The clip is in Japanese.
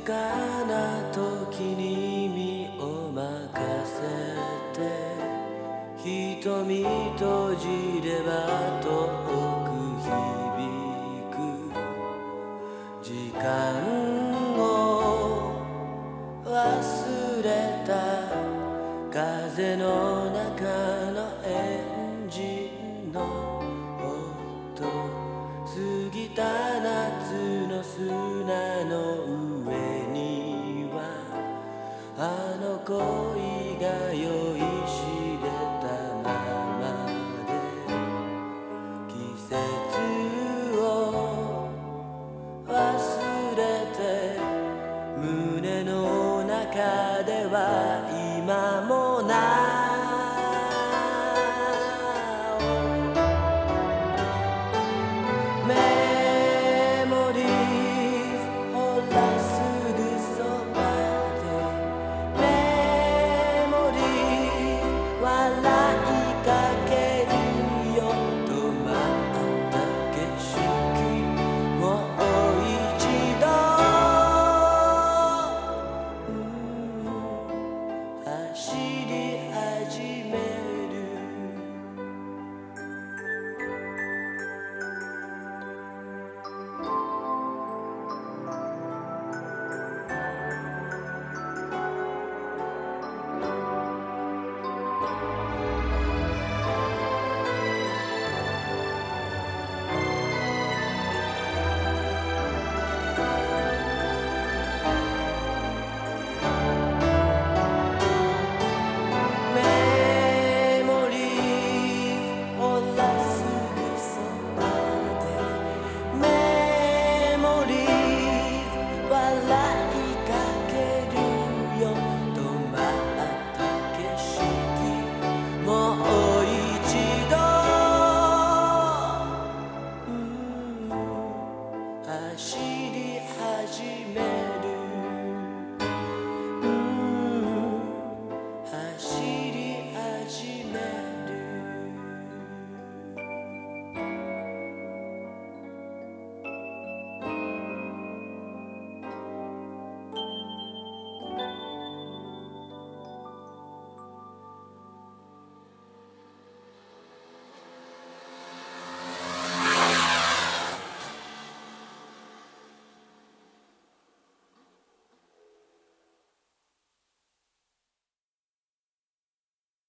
かな時に身を任せて瞳閉じれば遠く響く時間を忘れた風の中のエンジンの音。過ぎた夏の砂あの恋が酔いしれたままで季節を忘れて胸の中では今 she